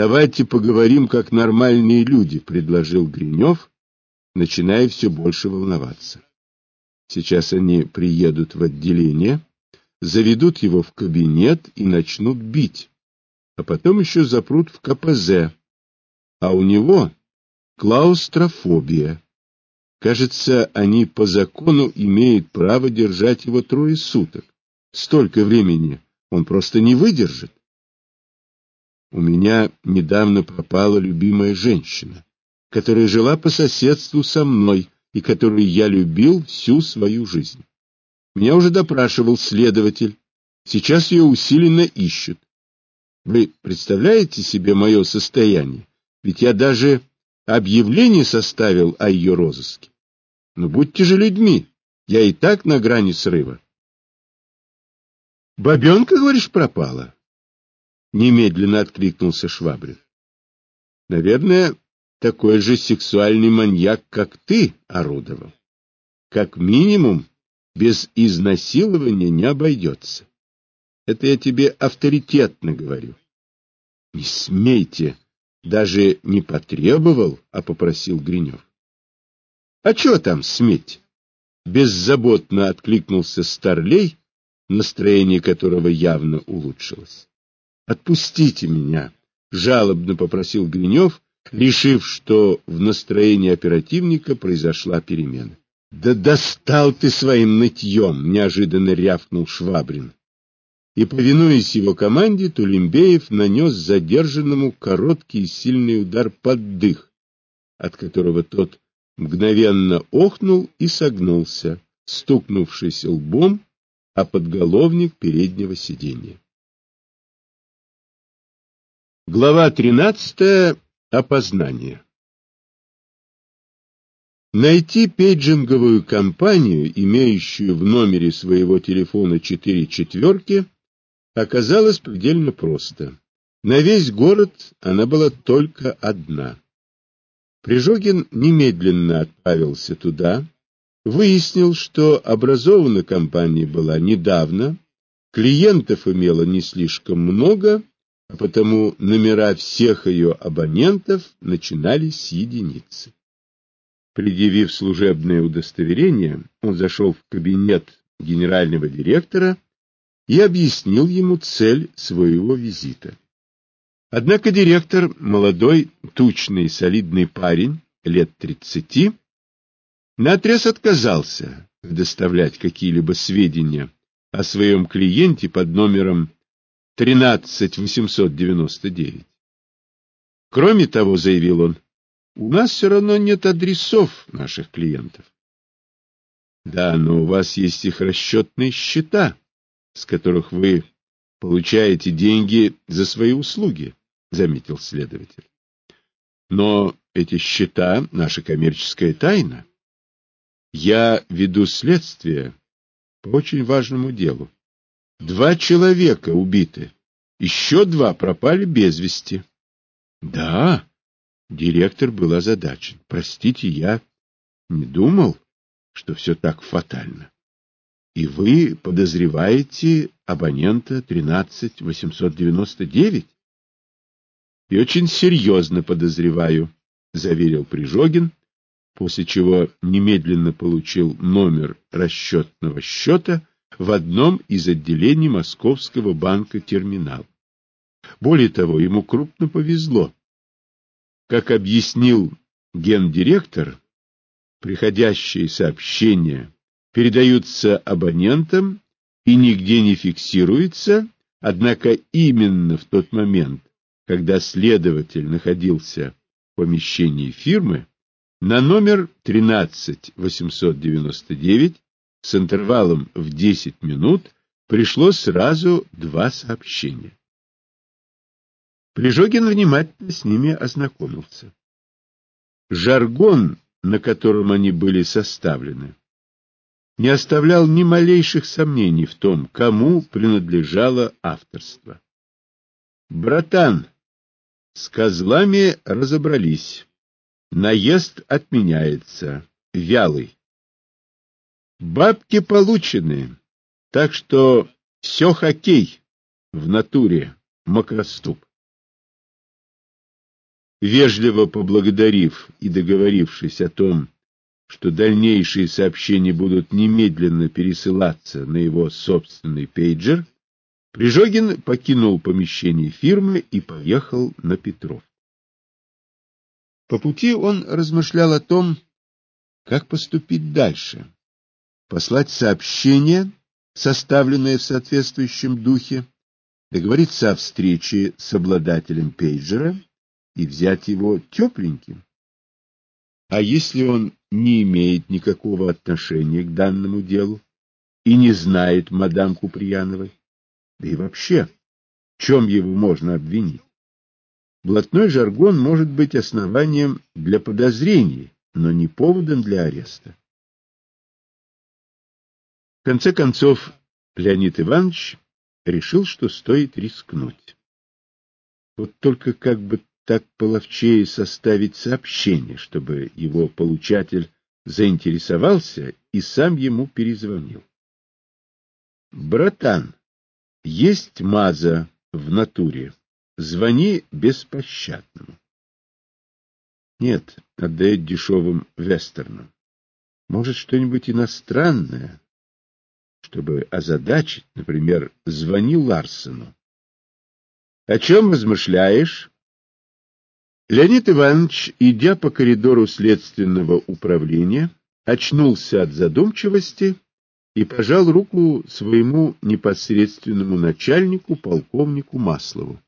Давайте поговорим как нормальные люди, предложил Гринев, начиная все больше волноваться. Сейчас они приедут в отделение, заведут его в кабинет и начнут бить, а потом еще запрут в КПЗ. А у него клаустрофобия. Кажется, они по закону имеют право держать его трое суток. Столько времени он просто не выдержит. У меня недавно пропала любимая женщина, которая жила по соседству со мной и которую я любил всю свою жизнь. Меня уже допрашивал следователь. Сейчас ее усиленно ищут. Вы представляете себе мое состояние? Ведь я даже объявление составил о ее розыске. Но будьте же людьми, я и так на грани срыва. Бабенка, говоришь, пропала? Немедленно откликнулся Швабрин. Наверное, такой же сексуальный маньяк, как ты, орудовал. Как минимум, без изнасилования не обойдется. Это я тебе авторитетно говорю. Не смейте, даже не потребовал, а попросил Гринев. А что там сметь? Беззаботно откликнулся Старлей, настроение которого явно улучшилось. Отпустите меня, жалобно попросил Гринев, решив, что в настроении оперативника произошла перемена. Да достал ты своим нытьем, неожиданно рявкнул Швабрин. И, повинуясь его команде, Тулембеев нанес задержанному короткий и сильный удар под дых, от которого тот мгновенно охнул и согнулся, стукнувшись лбом о подголовник переднего сиденья. Глава 13. Опознание. Найти пейджинговую компанию, имеющую в номере своего телефона четыре четверки, оказалось предельно просто. На весь город она была только одна. Прижогин немедленно отправился туда, выяснил, что образована компания была недавно, клиентов имела не слишком много, а потому номера всех ее абонентов начинались с единицы. Предъявив служебное удостоверение, он зашел в кабинет генерального директора и объяснил ему цель своего визита. Однако директор, молодой, тучный, солидный парень, лет тридцати, наотрез отказался предоставлять какие-либо сведения о своем клиенте под номером 13899. Кроме того, заявил он, у нас все равно нет адресов наших клиентов. Да, но у вас есть их расчетные счета, с которых вы получаете деньги за свои услуги, заметил следователь. Но эти счета — наша коммерческая тайна. Я веду следствие по очень важному делу. Два человека убиты, еще два пропали без вести. Да, Директор был озадачен. Простите, я не думал, что все так фатально. И вы подозреваете абонента 13899? И очень серьезно подозреваю, заверил Прижогин, после чего немедленно получил номер расчетного счета в одном из отделений Московского банка Терминал. Более того, ему крупно повезло. Как объяснил гендиректор, приходящие сообщения передаются абонентам и нигде не фиксируются, однако именно в тот момент, когда следователь находился в помещении фирмы, на номер 13899 с интервалом в 10 минут пришло сразу два сообщения. Прижогин внимательно с ними ознакомился. Жаргон, на котором они были составлены, не оставлял ни малейших сомнений в том, кому принадлежало авторство. «Братан, с козлами разобрались. Наезд отменяется. Вялый. Бабки получены, так что все хоккей в натуре, макроступ. Вежливо поблагодарив и договорившись о том, что дальнейшие сообщения будут немедленно пересылаться на его собственный пейджер, Прижогин покинул помещение фирмы и поехал на Петров. По пути он размышлял о том, как поступить дальше. Послать сообщение, составленное в соответствующем духе, договориться о встрече с обладателем пейджера и взять его тепленьким. А если он не имеет никакого отношения к данному делу и не знает мадам Куприяновой? Да и вообще, в чем его можно обвинить? Блатной жаргон может быть основанием для подозрений, но не поводом для ареста. В конце концов, Леонид Иванович решил, что стоит рискнуть. Вот только как бы так половчее составить сообщение, чтобы его получатель заинтересовался и сам ему перезвонил. Братан, есть маза в натуре. Звони беспощадному. Нет, отдает дешевым вестернам. Может, что-нибудь иностранное, чтобы озадачить, например, звони Ларсену. О чем размышляешь? Леонид Иванович, идя по коридору следственного управления, очнулся от задумчивости и пожал руку своему непосредственному начальнику, полковнику Маслову.